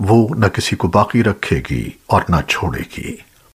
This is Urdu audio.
وہ نہ کسی کو باقی رکھے گی اور نہ چھوڑے گی۔